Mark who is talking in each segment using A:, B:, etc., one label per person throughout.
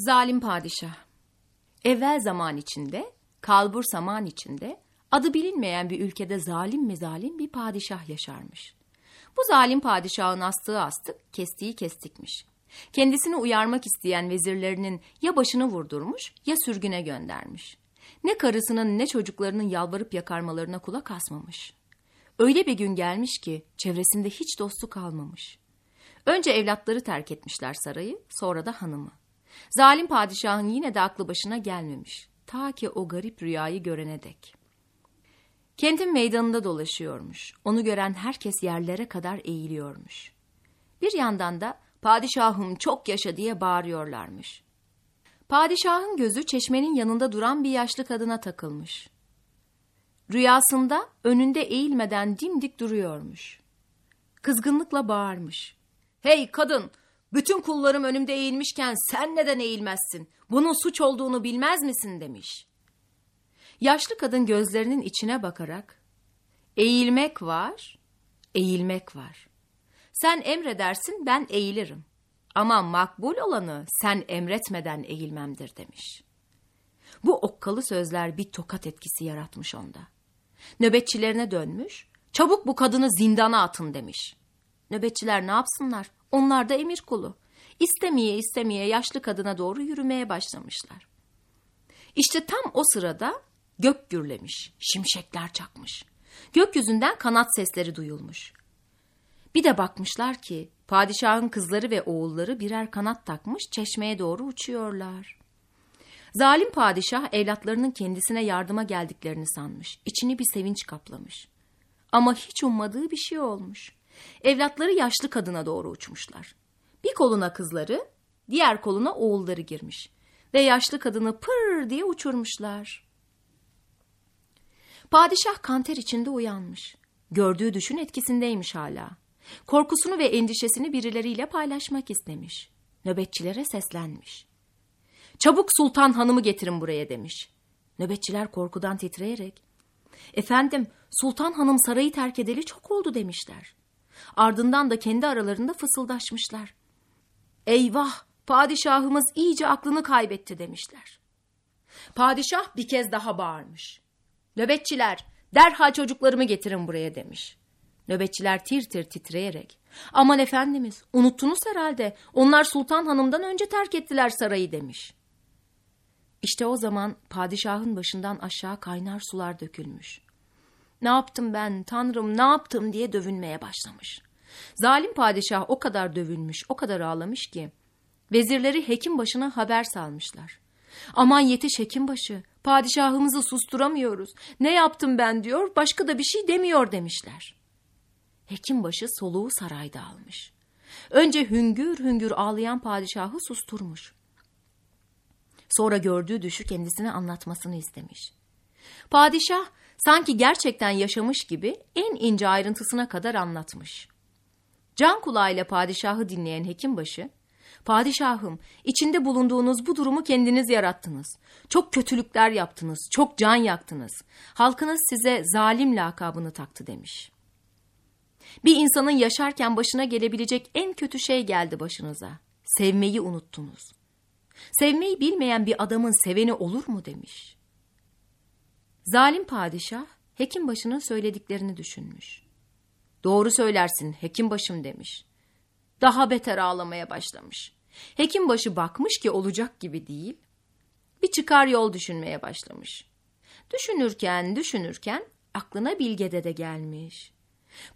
A: Zalim padişah. Evvel zaman içinde, kalbur zaman içinde, adı bilinmeyen bir ülkede zalim mi zalim bir padişah yaşarmış. Bu zalim padişahın astığı astık, kestiği kestikmiş. Kendisini uyarmak isteyen vezirlerinin ya başını vurdurmuş ya sürgüne göndermiş. Ne karısının ne çocuklarının yalvarıp yakarmalarına kulak asmamış. Öyle bir gün gelmiş ki çevresinde hiç dostu kalmamış. Önce evlatları terk etmişler sarayı, sonra da hanımı. Zalim padişahın yine de aklı başına gelmemiş. Ta ki o garip rüyayı görene dek. Kentin meydanında dolaşıyormuş. Onu gören herkes yerlere kadar eğiliyormuş. Bir yandan da padişahım çok yaşa diye bağırıyorlarmış. Padişahın gözü çeşmenin yanında duran bir yaşlı kadına takılmış. Rüyasında önünde eğilmeden dimdik duruyormuş. Kızgınlıkla bağırmış. Hey kadın bütün kullarım önümde eğilmişken sen neden eğilmezsin? Bunun suç olduğunu bilmez misin demiş. Yaşlı kadın gözlerinin içine bakarak eğilmek var, eğilmek var. Sen emredersin ben eğilirim. Ama makbul olanı sen emretmeden eğilmemdir demiş. Bu okkalı sözler bir tokat etkisi yaratmış onda. Nöbetçilerine dönmüş, çabuk bu kadını zindana atın demiş. Nöbetçiler ne yapsınlar? Onlar da emir kulu. İstemeye istemeye yaşlı kadına doğru yürümeye başlamışlar. İşte tam o sırada gök gürlemiş, şimşekler çakmış. Gökyüzünden kanat sesleri duyulmuş. Bir de bakmışlar ki padişahın kızları ve oğulları birer kanat takmış çeşmeye doğru uçuyorlar. Zalim padişah evlatlarının kendisine yardıma geldiklerini sanmış. İçini bir sevinç kaplamış. Ama hiç ummadığı bir şey olmuş. Evlatları yaşlı kadına doğru uçmuşlar. Bir koluna kızları, diğer koluna oğulları girmiş. Ve yaşlı kadını pır diye uçurmuşlar. Padişah kanter içinde uyanmış. Gördüğü düşün etkisindeymiş hala. Korkusunu ve endişesini birileriyle paylaşmak istemiş. Nöbetçilere seslenmiş. Çabuk sultan hanımı getirin buraya demiş. Nöbetçiler korkudan titreyerek. Efendim sultan hanım sarayı terk edeli çok oldu demişler. Ardından da kendi aralarında fısıldaşmışlar. Eyvah padişahımız iyice aklını kaybetti demişler. Padişah bir kez daha bağırmış. Nöbetçiler derhal çocuklarımı getirin buraya demiş. Nöbetçiler tir tir titreyerek. Aman efendimiz unuttunuz herhalde onlar sultan hanımdan önce terk ettiler sarayı demiş. İşte o zaman padişahın başından aşağı kaynar sular dökülmüş. Ne yaptım ben tanrım ne yaptım diye dövünmeye başlamış. Zalim padişah o kadar dövülmüş o kadar ağlamış ki vezirleri hekim başına haber salmışlar. Aman yetiş hekimbaşı padişahımızı susturamıyoruz ne yaptım ben diyor başka da bir şey demiyor demişler. Hekimbaşı soluğu sarayda almış. Önce hüngür hüngür ağlayan padişahı susturmuş. Sonra gördüğü düşü kendisine anlatmasını istemiş. Padişah sanki gerçekten yaşamış gibi en ince ayrıntısına kadar anlatmış. Can kulağıyla padişahı dinleyen hekimbaşı, Padişahım, içinde bulunduğunuz bu durumu kendiniz yarattınız. Çok kötülükler yaptınız, çok can yaktınız. Halkınız size zalim lakabını taktı demiş. Bir insanın yaşarken başına gelebilecek en kötü şey geldi başınıza. Sevmeyi unuttunuz. Sevmeyi bilmeyen bir adamın seveni olur mu demiş. Zalim padişah hekim başının söylediklerini düşünmüş. Doğru söylersin hekim başım demiş. Daha beter ağlamaya başlamış. Hekim başı bakmış ki olacak gibi değil. Bir çıkar yol düşünmeye başlamış. Düşünürken düşünürken aklına Bilge Dede gelmiş.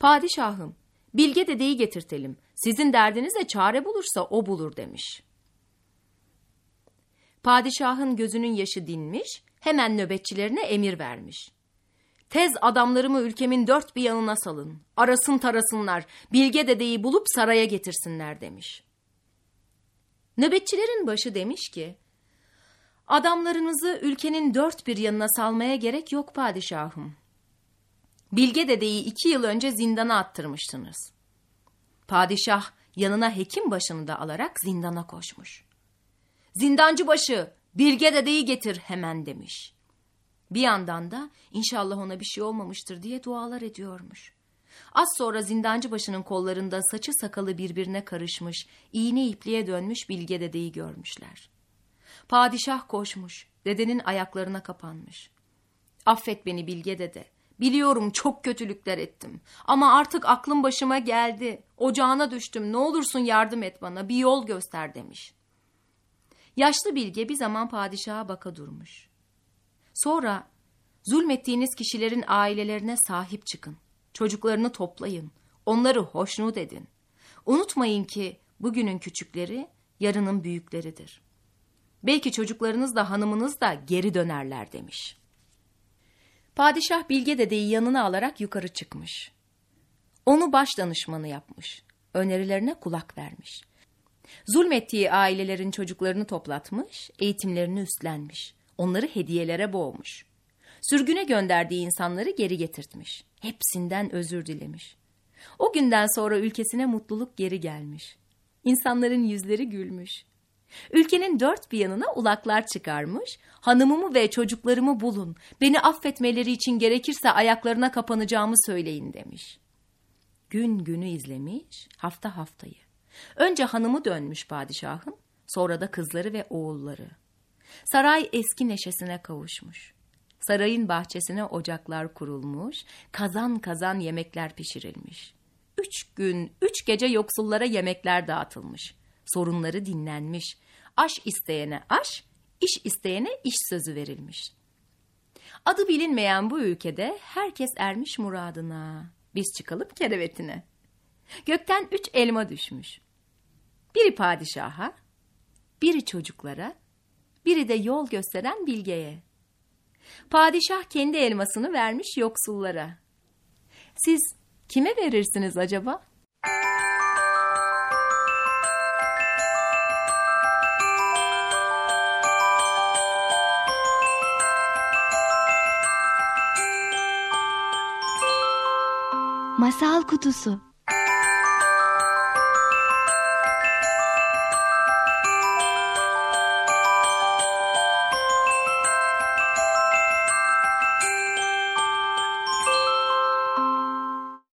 A: Padişahım Bilge Dede'yi getirtelim. Sizin derdinize çare bulursa o bulur demiş. Padişahın gözünün yaşı dinmiş, hemen nöbetçilerine emir vermiş. Tez adamlarımı ülkemin dört bir yanına salın. Arasın tarasınlar, Bilge dedeyi bulup saraya getirsinler demiş. Nöbetçilerin başı demiş ki, adamlarınızı ülkenin dört bir yanına salmaya gerek yok padişahım. Bilge dedeyi iki yıl önce zindana attırmıştınız. Padişah yanına hekim başını da alarak zindana koşmuş. Zindancı başı, Bilge dedeyi getir hemen demiş. Bir yandan da inşallah ona bir şey olmamıştır diye dualar ediyormuş. Az sonra zindancı başının kollarında saçı sakalı birbirine karışmış, iğne ipliğe dönmüş Bilge dedeyi görmüşler. Padişah koşmuş, dedenin ayaklarına kapanmış. Affet beni Bilge dede. Biliyorum çok kötülükler ettim. Ama artık aklım başıma geldi. Ocağına düştüm. Ne olursun yardım et bana. Bir yol göster demiş. Yaşlı bilge bir zaman padişaha baka durmuş. Sonra zulmettiğiniz kişilerin ailelerine sahip çıkın. Çocuklarını toplayın. Onları hoşnut edin. Unutmayın ki bugünün küçükleri yarının büyükleridir. Belki çocuklarınız da hanımınız da geri dönerler demiş. Padişah Bilge dedeyi yanına alarak yukarı çıkmış. Onu baş danışmanı yapmış. Önerilerine kulak vermiş. Zulmettiği ailelerin çocuklarını toplatmış, eğitimlerini üstlenmiş. Onları hediyelere boğmuş. Sürgüne gönderdiği insanları geri getirtmiş. Hepsinden özür dilemiş. O günden sonra ülkesine mutluluk geri gelmiş. İnsanların yüzleri gülmüş. Ülkenin dört bir yanına ulaklar çıkarmış. Hanımımı ve çocuklarımı bulun. Beni affetmeleri için gerekirse ayaklarına kapanacağımı söyleyin demiş. Gün günü izlemiş, hafta haftayı. Önce hanımı dönmüş padişahın, sonra da kızları ve oğulları. Saray eski neşesine kavuşmuş. Sarayın bahçesine ocaklar kurulmuş, kazan kazan yemekler pişirilmiş. Üç gün, üç gece yoksullara yemekler dağıtılmış. Sorunları dinlenmiş. Aş isteyene aş, iş isteyene iş sözü verilmiş. Adı bilinmeyen bu ülkede herkes ermiş muradına. Biz çıkalım kerevetine. Gökten üç elma düşmüş. Biri padişaha, biri çocuklara, biri de yol gösteren bilgeye. Padişah kendi elmasını vermiş yoksullara. Siz kime verirsiniz acaba?
B: Masal Kutusu